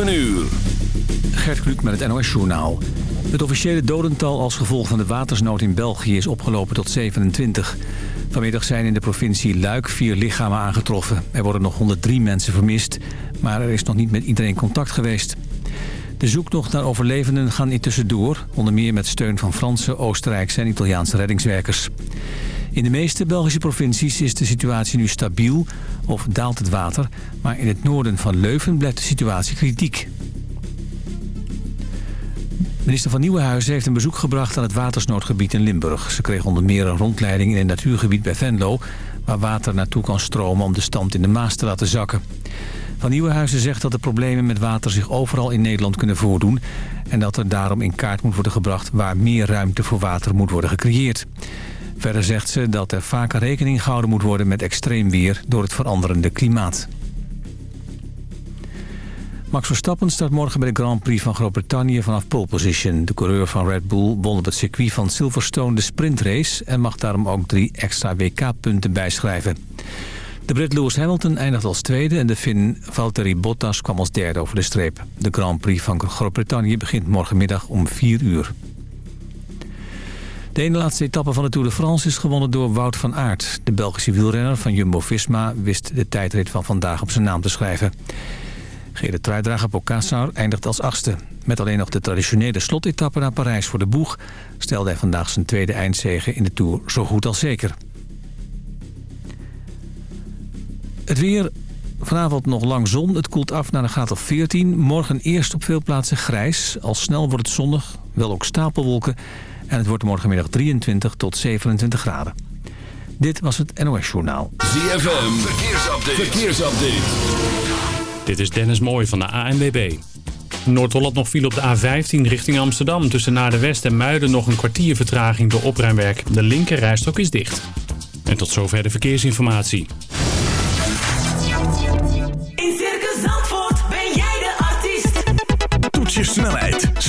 7 uur. Gert Kluk met het NOS-journaal. Het officiële dodental als gevolg van de watersnood in België is opgelopen tot 27. Vanmiddag zijn in de provincie Luik vier lichamen aangetroffen. Er worden nog 103 mensen vermist, maar er is nog niet met iedereen contact geweest. De zoektocht naar overlevenden gaan intussen door... onder meer met steun van Franse, Oostenrijkse en Italiaanse reddingswerkers. In de meeste Belgische provincies is de situatie nu stabiel of daalt het water... maar in het noorden van Leuven blijft de situatie kritiek. Minister van Nieuwenhuizen heeft een bezoek gebracht aan het watersnoodgebied in Limburg. Ze kreeg onder meer een rondleiding in een natuurgebied bij Venlo... waar water naartoe kan stromen om de stand in de Maas te laten zakken. Van Nieuwenhuizen zegt dat de problemen met water zich overal in Nederland kunnen voordoen... en dat er daarom in kaart moet worden gebracht waar meer ruimte voor water moet worden gecreëerd. Verder zegt ze dat er vaker rekening gehouden moet worden met extreem weer door het veranderende klimaat. Max Verstappen start morgen bij de Grand Prix van Groot-Brittannië vanaf pole position. De coureur van Red Bull won op het circuit van Silverstone de sprintrace... en mag daarom ook drie extra WK-punten bijschrijven. De Brit Lewis Hamilton eindigt als tweede en de Finn Valtteri Bottas kwam als derde over de streep. De Grand Prix van Groot-Brittannië begint morgenmiddag om 4 uur. De ene laatste etappe van de Tour de France is gewonnen door Wout van Aert. De Belgische wielrenner van Jumbo-Visma wist de tijdrit van vandaag op zijn naam te schrijven. Gele truidrager Pocassar eindigt als achtste. Met alleen nog de traditionele slotetappe naar Parijs voor de boeg... stelde hij vandaag zijn tweede eindzege in de Tour zo goed als zeker. Het weer, vanavond nog lang zon. Het koelt af naar een graad of 14. Morgen eerst op veel plaatsen grijs. Al snel wordt het zonnig, wel ook stapelwolken. En het wordt morgenmiddag 23 tot 27 graden. Dit was het NOS Journaal. ZFM, verkeersupdate. verkeersupdate. Dit is Dennis Mooij van de ANWB. Noord-Holland nog viel op de A15 richting Amsterdam. Tussen Naar de West en Muiden nog een kwartier vertraging door opruimwerk. De linker rijstok is dicht. En tot zover de verkeersinformatie.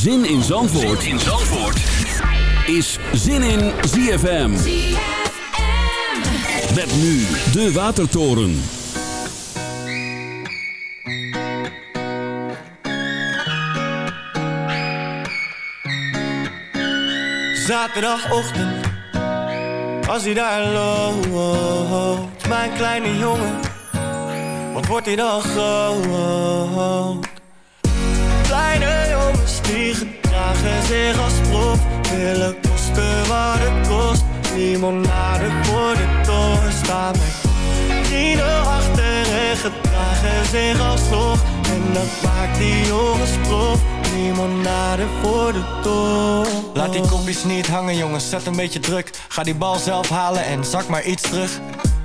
Zin in Zandvoort, in Zandvoort. is Zin in ZFM. Met nu de Watertoren. Zaterdagochtend, als hij daar loopt, mijn kleine jongen, wat wordt hij dan groot? Die gedragen zich als prof, willen kosten wat het kost. Limonade voor de toren staan met vrienden achter en gedragen zich als prof. En dat maakt die jongens prof. Limonade voor de toren. Laat die kopjes niet hangen jongens, zet een beetje druk. Ga die bal zelf halen en zak maar iets terug.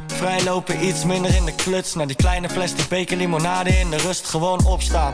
Vrijlopen iets minder in de kluts. Naar die kleine plastic beker limonade in de rust gewoon opstaan.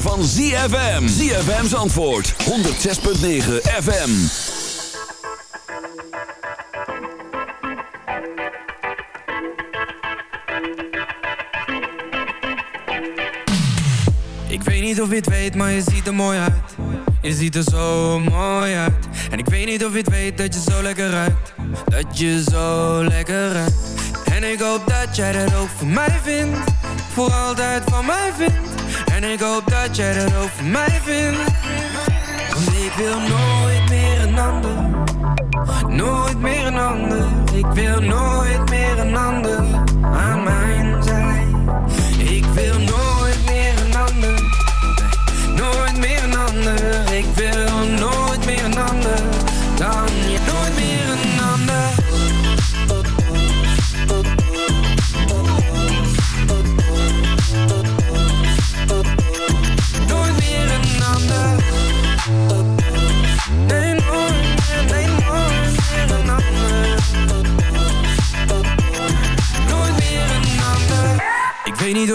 Zomer van ZFM. ZFM's antwoord, 106.9 FM. Ik weet niet of je het weet, maar je ziet er mooi uit. Je ziet er zo mooi uit. En ik weet niet of je het weet dat je zo lekker ruikt. Dat je zo lekker ruikt. En ik hoop dat jij dat ook voor mij vindt. Voor altijd van mij vindt En ik hoop dat jij dat voor mij vindt. Want ik wil nooit meer een ander. Nooit meer een ander. Ik wil nooit meer een ander Aan mijn zij. Ik wil nooit meer een ander. Nooit meer een ander. Ik wil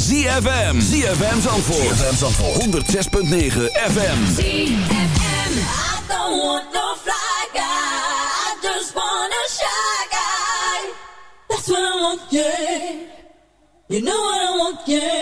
ZFM. ZFM Zandvoort. ZFM Zandvoort. 106.9 FM. ZFM. I don't want no fly guy. I just want a shy guy. That's what I want, yeah. You know what I want, yeah.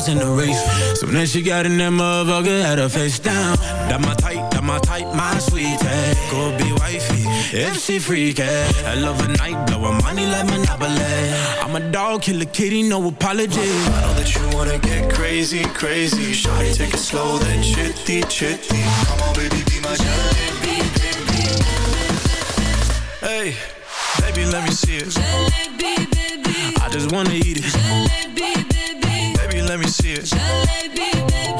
miles in the race. So then she got in that motherfucker, had her face down. That my type, that my type, my sweetie. Go be wifey, if she freaky. I love a night, blowin' money like Monopoly. I'm a dog, kill a kitty, no apology. I know that you wanna get crazy, crazy. Shawty, take it slow, then chitty, chitty. Come on, baby, be my jalebi. Hey, baby, let me see it. Jalebi, baby. I just wanna eat it. Jalebi, let me see it. Jalebi, baby.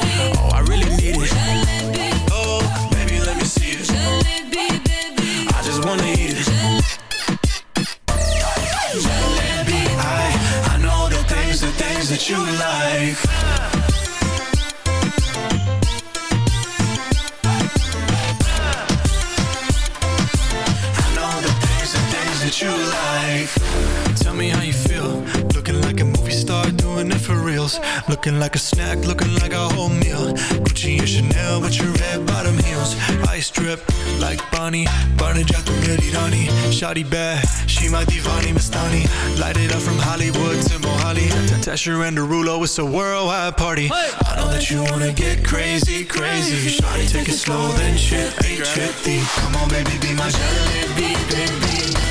Looking like a snack, looking like a whole meal. Gucci and Chanel with your red bottom heels. Ice drip like Bonnie. Barney Jack Mediterani. Shotty bad, she my divani Mastani. Light it up from Hollywood to Mohali. Tesher and Derulo, it's a worldwide party. I know that you wanna get crazy, crazy. Shotty, take it slow, then chippy, chippy. Come on, baby, be my jalebi, baby.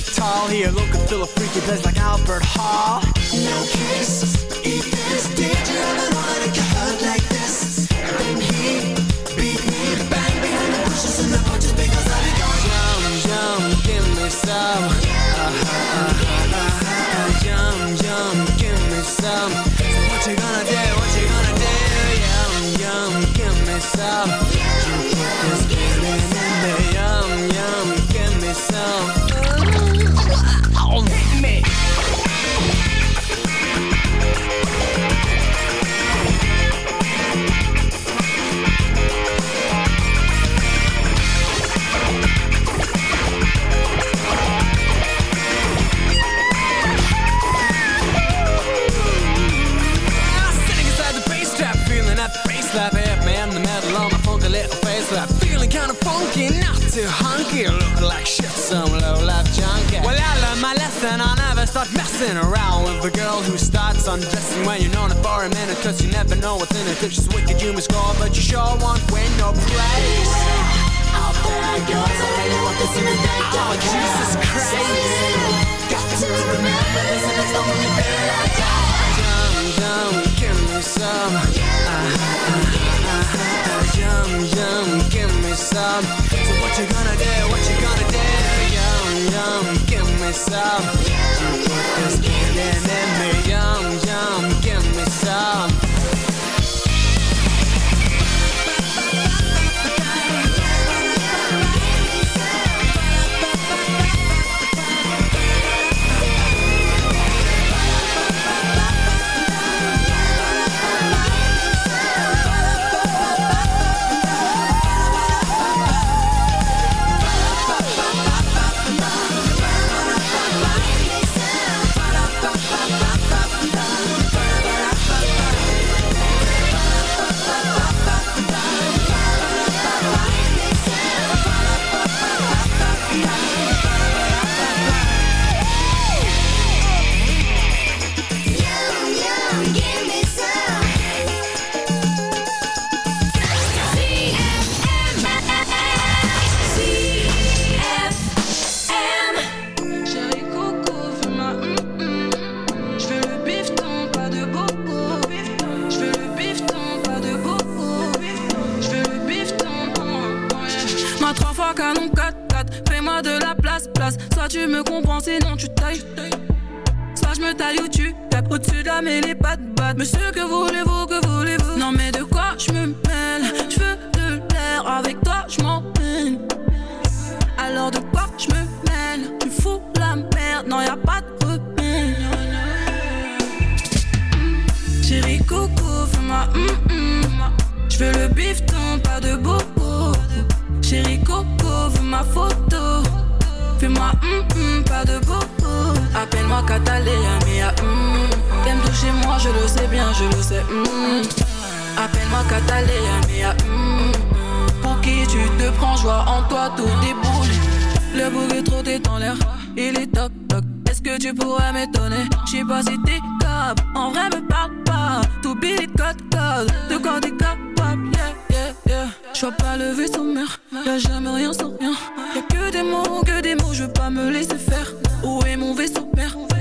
tall. Here, local and a freaky place like Albert Hall. No kiss, in or out with a girl who starts undressing when you're known for a minute Cause you never know what's in it. If she's wicked you must call but you sure won't win no place. Out there girls, I really want this in the day Oh Jesus Christ. Yum, yum, give me some. Yeah. uh, uh, uh, Yum, yum, give me some. So what you gonna do, what you gonna do, yeah yum, give me some. Yum, yum, give me some.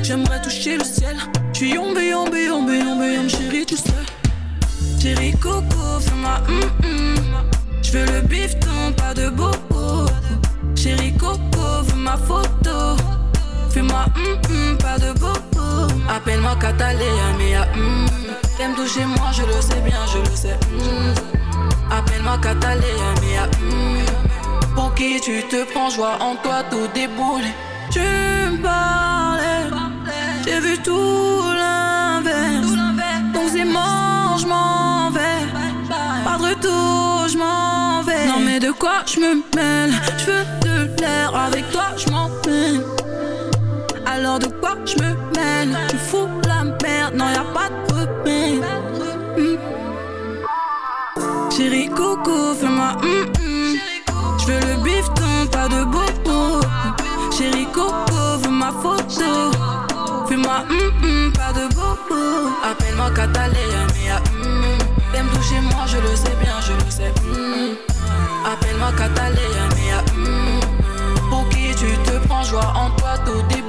J'aimerais toucher le ciel. J'suis yombe, yombe, yombe, yombe, yombe, chérie, tu sais. Chérie Coco, fais-moi hum hum. J'veux le bifton, pas de bobo. Chérie Coco, ma photo. Fais-moi hum hum, pas de bobo. Appelle-moi Catalina, mea hum. T'aimes toucher moi, je le sais bien, je le sais. hum. Appelle-moi Catalina, mea hum. Pour qui tu te prends, joie en toi, tout déboule. Tu me parlais, j'ai vu tout l'inverse. Donc c'est mort, je m'en vais. Pas de retour, je m'en vais. Non mais de quoi je me mêle? Je veux de l'air, avec toi je m'en peine. Alors de quoi je me mêle? Tu fous la merde, non y'a pas de remède. Hmm. Chérie Coco, fais-moi hum hum. Je veux le bifton, pas de bobo. Chérie Coco, veux ma photo. Pas de bobo. Appelle-moi Catalina, mea hum. T'aimes toucher moi, je le sais bien, je le sais. Appelle-moi Catalina, mea hum. Pour qui tu te prends, joie en toi, tout déboule.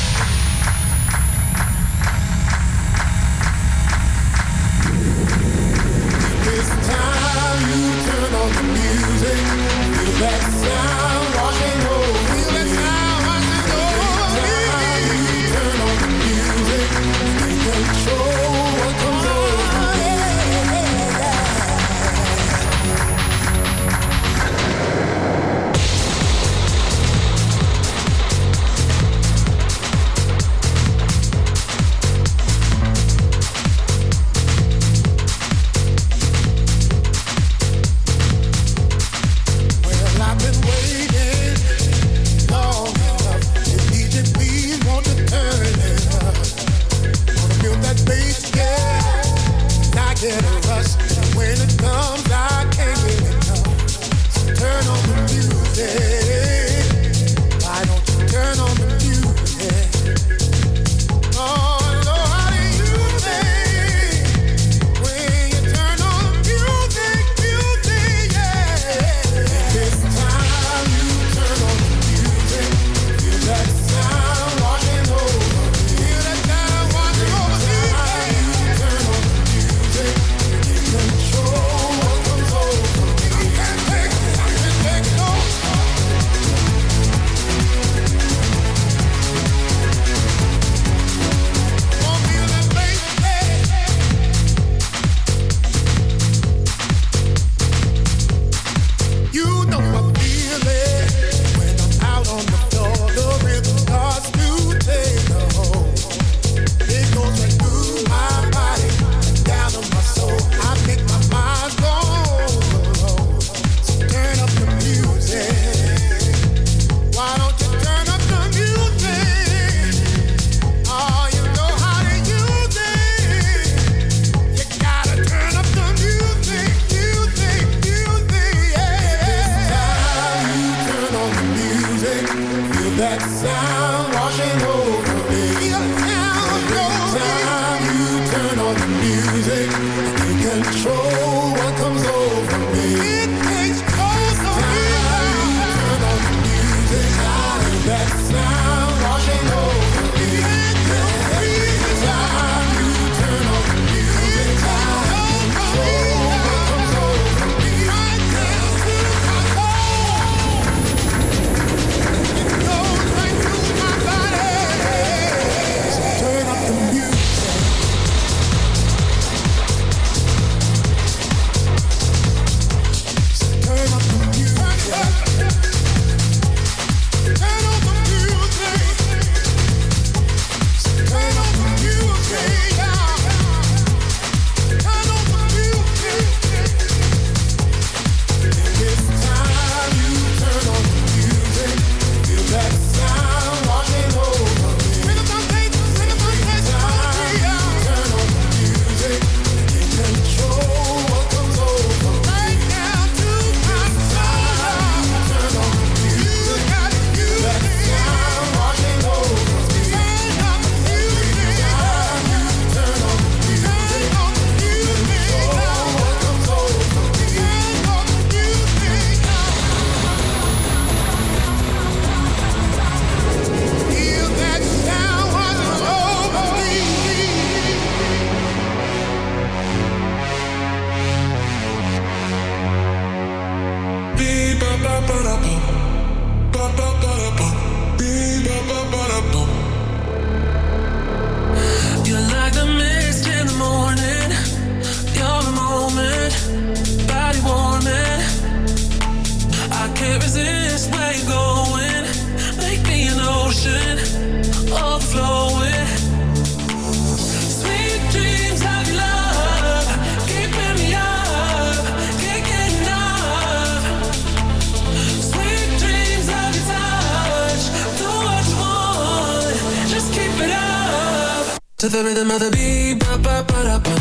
To the rhythm of the beat, ba ba ba da ba,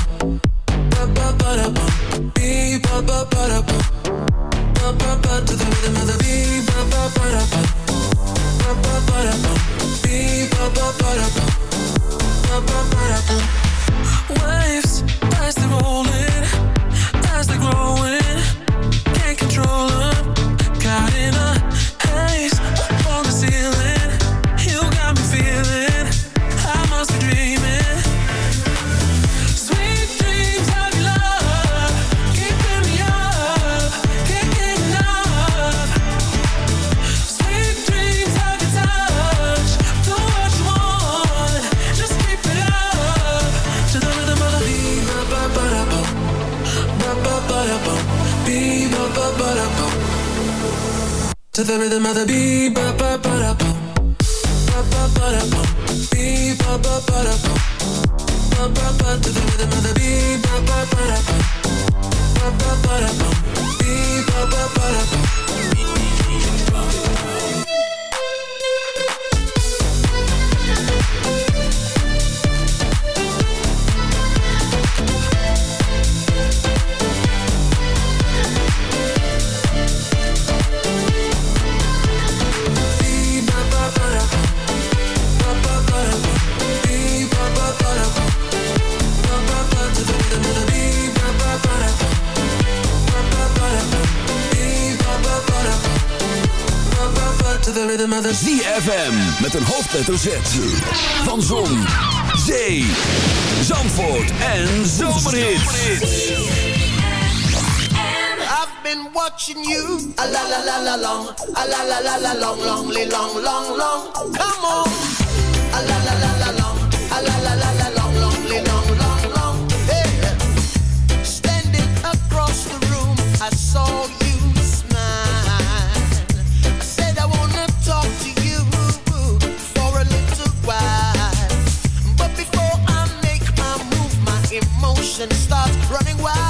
ba ba ba da ba, beat ba ba ba da ba, ba ba ba. To the rhythm of the beat, ba ba ba da ba, ba ba ba da ba, beat ba ba ba ba, ba ba ba ba. Waves as they're rolling, as they're growing, can't control them, caught in a haze. to the rhythm of the beat, ba ba ba ba ba ba ba ba beat, ba ba ba ba ba ba ba. to the rhythm of the... ZFM, met een hoofdletter Z. Van Zon, Zee, Zandvoort en Zomerhit. I've been watching you. A la la la la long. A la la la la long, long, long, long, long. Come on. A la la la. and starts running wild.